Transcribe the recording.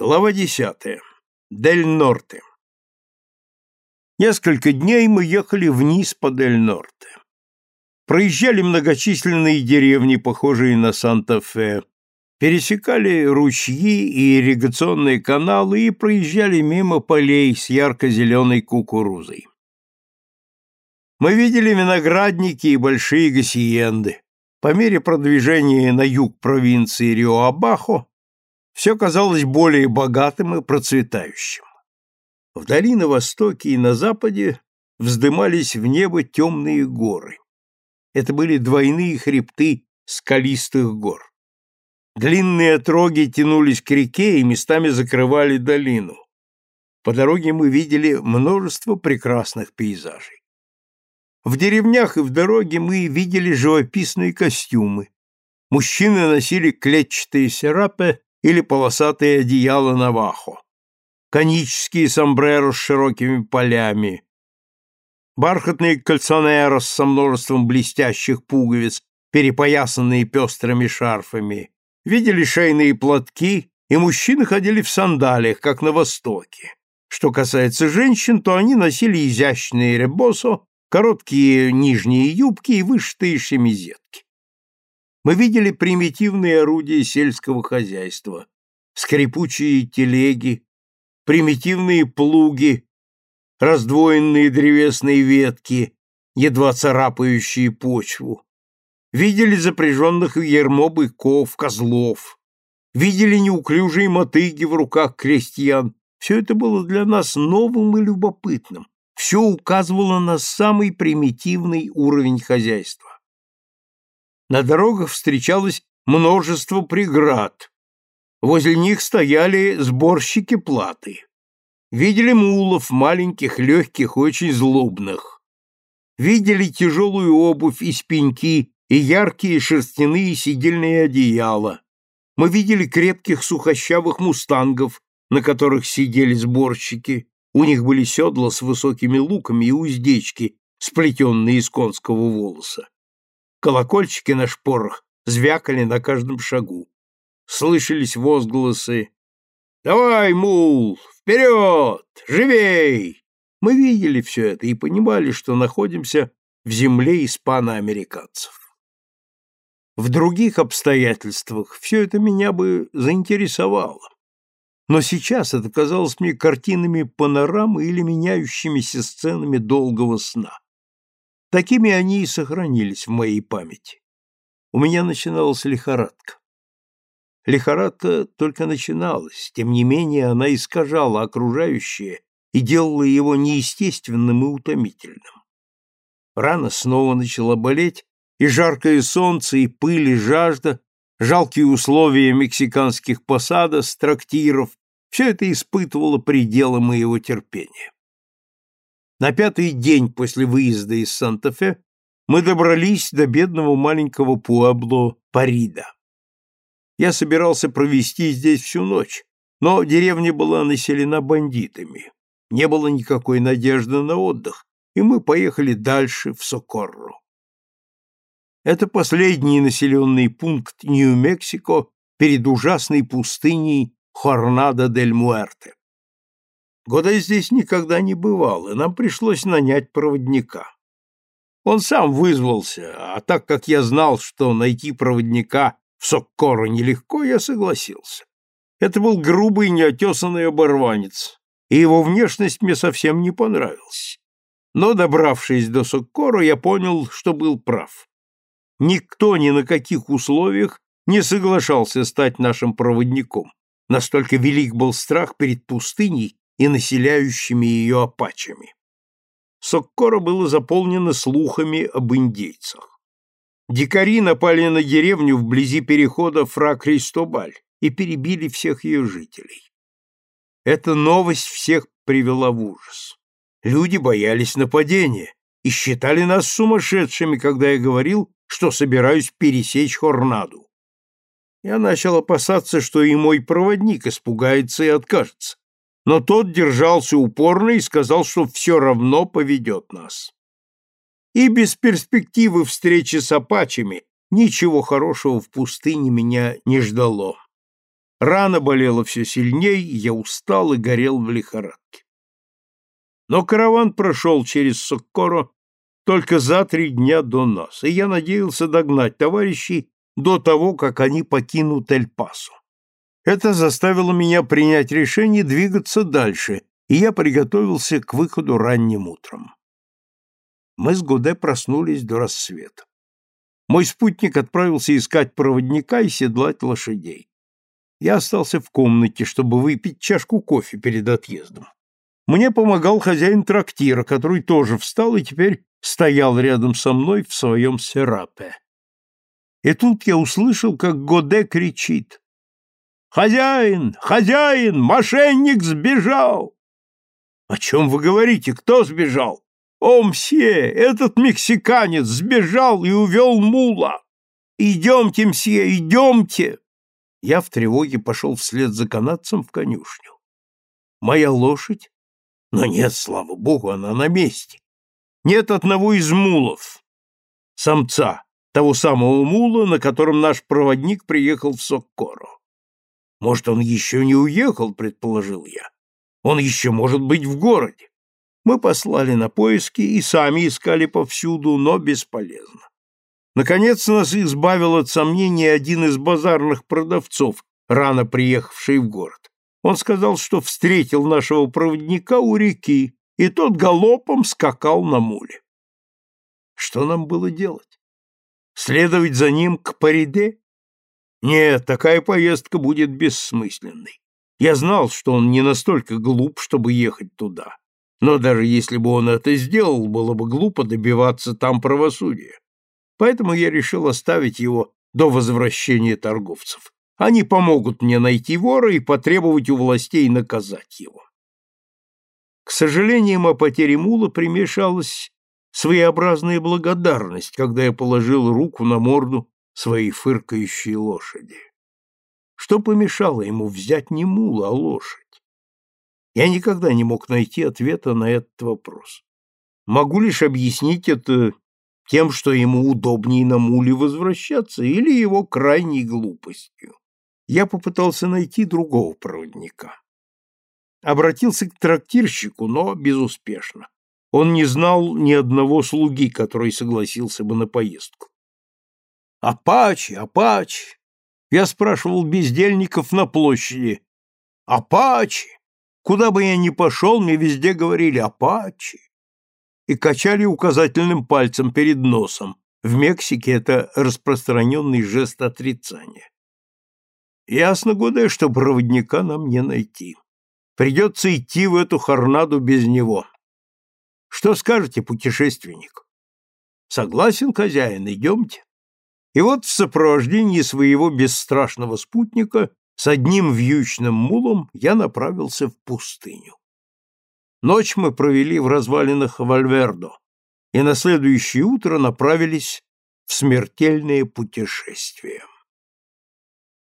Глава десятая. Дель Норте. Несколько дней мы ехали вниз по Дель Норте. Проезжали многочисленные деревни, похожие на Санта-Фе, пересекали ручьи и ирригационные каналы и проезжали мимо полей с ярко-зеленой кукурузой. Мы видели виноградники и большие гасиенды. По мере продвижения на юг провинции Риоабахо все казалось более богатым и процветающим. Вдали на востоке и на западе вздымались в небо темные горы. Это были двойные хребты скалистых гор. Длинные отроги тянулись к реке и местами закрывали долину. По дороге мы видели множество прекрасных пейзажей. В деревнях и в дороге мы видели живописные костюмы. Мужчины носили клетчатые серапе или полосатые одеяла навахо, конические сомбреро с широкими полями, бархатные кальцонерос со множеством блестящих пуговиц, перепоясанные пестрыми шарфами, видели шейные платки, и мужчины ходили в сандалиях, как на Востоке. Что касается женщин, то они носили изящные ребосо, короткие нижние юбки и вышитые шемизетки мы видели примитивные орудия сельского хозяйства, скрипучие телеги, примитивные плуги, раздвоенные древесные ветки, едва царапающие почву. Видели запряженных в ермо быков, козлов. Видели неуклюжие мотыги в руках крестьян. Все это было для нас новым и любопытным. Все указывало на самый примитивный уровень хозяйства. На дорогах встречалось множество преград. Возле них стояли сборщики платы. Видели мулов, маленьких, легких, очень злобных. Видели тяжелую обувь из пеньки и яркие шерстяные сидельные одеяла. Мы видели крепких сухощавых мустангов, на которых сидели сборщики. У них были седла с высокими луками и уздечки, сплетенные из конского волоса. Колокольчики на шпорах звякали на каждом шагу. Слышались возгласы «Давай, мул, вперед! Живей!» Мы видели все это и понимали, что находимся в земле испано-американцев. В других обстоятельствах все это меня бы заинтересовало. Но сейчас это казалось мне картинами панорамы или меняющимися сценами долгого сна. Такими они и сохранились в моей памяти. У меня начиналась лихорадка. Лихорадка только начиналась, тем не менее она искажала окружающее и делала его неестественным и утомительным. Рана снова начала болеть, и жаркое солнце, и пыль, и жажда, жалкие условия мексиканских посадов, трактиров, все это испытывало пределы моего терпения. На пятый день после выезда из Санта-Фе мы добрались до бедного маленького Пуабло Парида. Я собирался провести здесь всю ночь, но деревня была населена бандитами. Не было никакой надежды на отдых, и мы поехали дальше, в Сокорро. Это последний населенный пункт Нью-Мексико перед ужасной пустыней Хорнадо-дель-Муэрте. Года здесь никогда не бывал, и нам пришлось нанять проводника. Он сам вызвался, а так как я знал, что найти проводника в Соккоро нелегко, я согласился. Это был грубый, неотесанный оборванец, и его внешность мне совсем не понравилась. Но, добравшись до Соккоро, я понял, что был прав. Никто ни на каких условиях не соглашался стать нашим проводником. Настолько велик был страх перед пустыней и населяющими ее апачами. Соккоро было заполнено слухами об индейцах. Дикари напали на деревню вблизи перехода Фра Кристобаль и перебили всех ее жителей. Эта новость всех привела в ужас. Люди боялись нападения и считали нас сумасшедшими, когда я говорил, что собираюсь пересечь Хорнаду. Я начал опасаться, что и мой проводник испугается и откажется но тот держался упорно и сказал, что все равно поведет нас. И без перспективы встречи с апачами ничего хорошего в пустыне меня не ждало. Рана болела все сильней, я устал и горел в лихорадке. Но караван прошел через Соккоро только за три дня до нас, и я надеялся догнать товарищей до того, как они покинут Эль-Пасо. Это заставило меня принять решение двигаться дальше, и я приготовился к выходу ранним утром. Мы с Гуде проснулись до рассвета. Мой спутник отправился искать проводника и седлать лошадей. Я остался в комнате, чтобы выпить чашку кофе перед отъездом. Мне помогал хозяин трактира, который тоже встал и теперь стоял рядом со мной в своем серапе. И тут я услышал, как Годе кричит. «Хозяин! Хозяин! Мошенник сбежал!» «О чем вы говорите? Кто сбежал?» «О, мсье, этот мексиканец сбежал и увел мула! Идемте, мсье, идемте!» Я в тревоге пошел вслед за канадцем в конюшню. Моя лошадь? Но нет, слава богу, она на месте. Нет одного из мулов, самца, того самого мула, на котором наш проводник приехал в Соккоро. Может, он еще не уехал, предположил я. Он еще может быть в городе. Мы послали на поиски и сами искали повсюду, но бесполезно. Наконец нас избавил от сомнений один из базарных продавцов, рано приехавший в город. Он сказал, что встретил нашего проводника у реки, и тот галопом скакал на муле. Что нам было делать? Следовать за ним к Париде? Нет, такая поездка будет бессмысленной. Я знал, что он не настолько глуп, чтобы ехать туда. Но даже если бы он это сделал, было бы глупо добиваться там правосудия. Поэтому я решил оставить его до возвращения торговцев. Они помогут мне найти вора и потребовать у властей наказать его. К сожалению, о потере мула примешалась своеобразная благодарность, когда я положил руку на морду своей фыркающей лошади. Что помешало ему взять не мула, а лошадь? Я никогда не мог найти ответа на этот вопрос. Могу лишь объяснить это тем, что ему удобнее на муле возвращаться, или его крайней глупостью. Я попытался найти другого проводника. Обратился к трактирщику, но безуспешно. Он не знал ни одного слуги, который согласился бы на поездку. «Апачи, апачи!» Я спрашивал бездельников на площади. «Апачи!» Куда бы я ни пошел, мне везде говорили «Апачи!» и качали указательным пальцем перед носом. В Мексике это распространенный жест отрицания. Ясно, Годе, что проводника нам не найти. Придется идти в эту хорнаду без него. Что скажете, путешественник? Согласен, хозяин, идемте. И вот в сопровождении своего бесстрашного спутника с одним вьючным мулом я направился в пустыню. Ночь мы провели в развалинах Вальвердо и на следующее утро направились в смертельное путешествие.